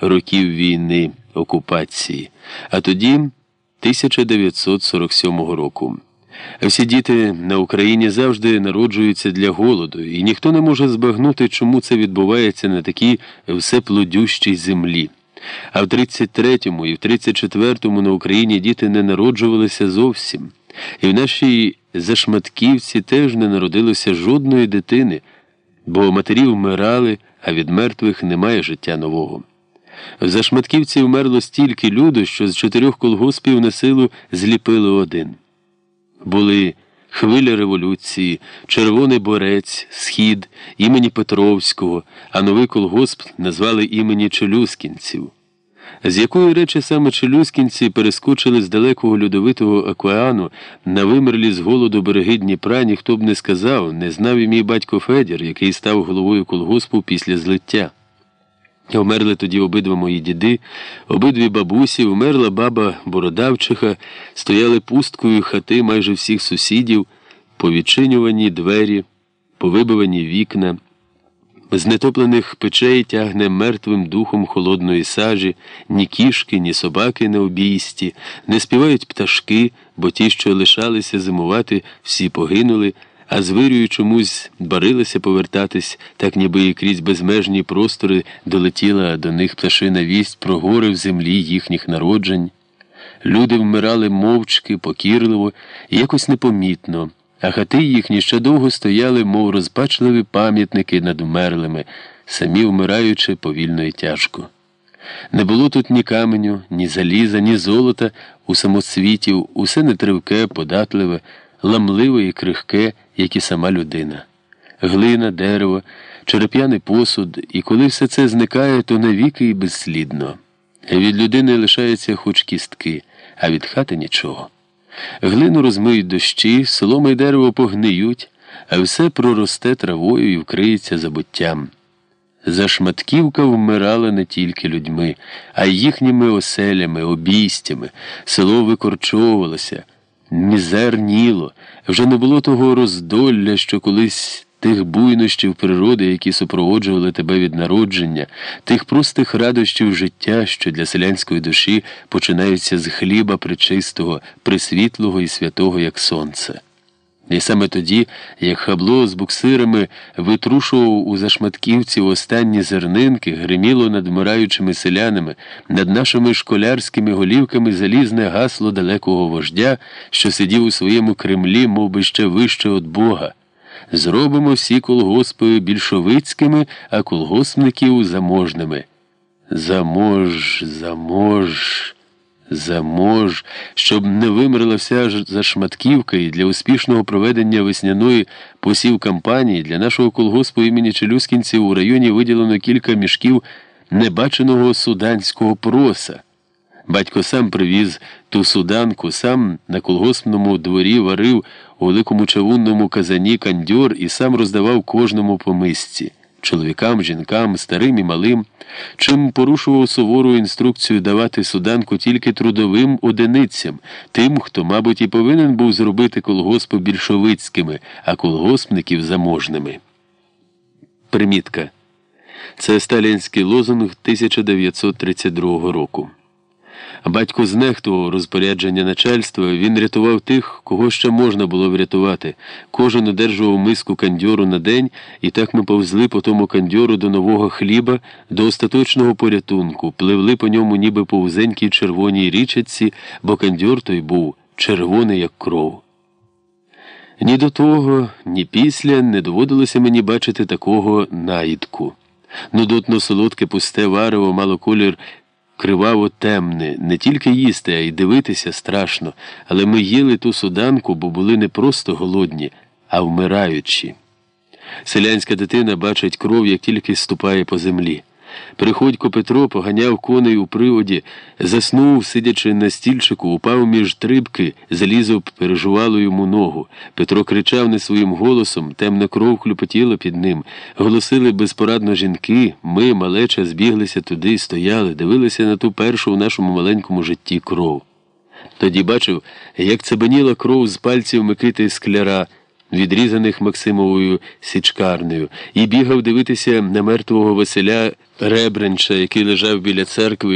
років війни окупації, а тоді 1947 року. Всі діти на Україні завжди народжуються для голоду, і ніхто не може збагнути, чому це відбувається на такій всеплодющій землі. А в 33-му і в 34-му на Україні діти не народжувалися зовсім. І в нашій зашматківці теж не народилося жодної дитини, бо матері вмирали, а від мертвих немає життя нового. В зашматківці вмерло стільки люду, що з чотирьох колгоспів на силу зліпили один. Були хвиля революції, Червоний Борець, Схід, імені Петровського, а новий колгосп назвали імені Челюскінців. З якої речі саме челюскінці перескочили з далекого льодовитого океану на вимерлі з голоду береги Дніпра, ніхто б не сказав, не знав і мій батько Федір, який став головою колгоспу після злиття. Вмерли тоді обидва мої діди, обидві бабусі, вмерла баба Бородавчиха, стояли пусткою хати майже всіх сусідів, повідчинювані двері, повибивані вікна. З нетоплених печей тягне мертвим духом холодної сажі, ні кішки, ні собаки на обійсті, не співають пташки, бо ті, що лишалися зимувати, всі погинули, а звирюю чомусь барилися повертатись, так ніби і крізь безмежні простори долетіла до них пташина вість про гори в землі їхніх народжень. Люди вмирали мовчки, покірливо якось непомітно а хати їхні ще довго стояли, мов розпачливі пам'ятники над умерлими, самі вмираючи повільно і тяжко. Не було тут ні каменю, ні заліза, ні золота у самоцвітів, усе нетривке, податливе, ламливе і крихке, як і сама людина. Глина, дерево, череп'яний посуд, і коли все це зникає, то навіки і безслідно. Від людини лишаються хоч кістки, а від хати нічого. Глину розмиють дощі, соломи й дерево погниють, а все проросте травою і вкриється забуттям. Зашматківка вмирала не тільки людьми, а й їхніми оселями, обійстями, село викорчовувалося, мізерніло, вже не було того роздолля, що колись тих буйнощів природи, які супроводжували тебе від народження, тих простих радощів життя, що для селянської душі починаються з хліба причистого, присвітлого і святого, як сонце. І саме тоді, як хабло з буксирами витрушував у зашматківці останні зернинки, гриміло над вмираючими селянами, над нашими школярськими голівками залізне гасло далекого вождя, що сидів у своєму Кремлі, мов би ще вище від Бога. Зробимо всі колгоспи більшовицькими, а колгоспників заможними. Замож, замож, замож, щоб не вимерла вся зашматківка і для успішного проведення весняної посів кампанії для нашого колгоспу імені Челюскінців у районі виділено кілька мішків небаченого суданського проса. Батько сам привіз ту суданку, сам на колгоспному дворі варив у великому чавунному казані кандьор і сам роздавав кожному по мисці чоловікам, жінкам, старим і малим, чим порушував сувору інструкцію давати суданку тільки трудовим одиницям, тим, хто, мабуть, і повинен був зробити колгоспи більшовицькими, а колгоспників заможними. Примітка. Це сталінський лозунг 1932 року. Батько знехтував розпорядження начальства, він рятував тих, кого ще можна було врятувати. Кожен одержував миску кандьору на день, і так ми повзли по тому кандьору до нового хліба, до остаточного порятунку, пливли по ньому, ніби по вузенькій червоній річці, бо кандьор той був червоний, як кров. Ні до того, ні після не доводилося мені бачити такого наїдку. Нудотно солодке пусте варево мало колір криваво темне, не тільки їсти, а й дивитися страшно, але ми їли ту суданку, бо були не просто голодні, а вмираючі. Селянська дитина бачить кров, як тільки ступає по землі. Приходько Петро поганяв коней у приводі, заснув, сидячи на стільчику, упав між трибки, залізав, пережувало йому ногу. Петро кричав не своїм голосом, темна кров хлюпотіла під ним. Голосили безпорадно жінки, ми, малеча, збіглися туди, стояли, дивилися на ту першу в нашому маленькому житті кров. Тоді бачив, як цебеніла кров з пальців Микити скляра, відрізаних Максимовою січкарнею, і бігав дивитися на мертвого Василя Ребренча, який лежав біля церкви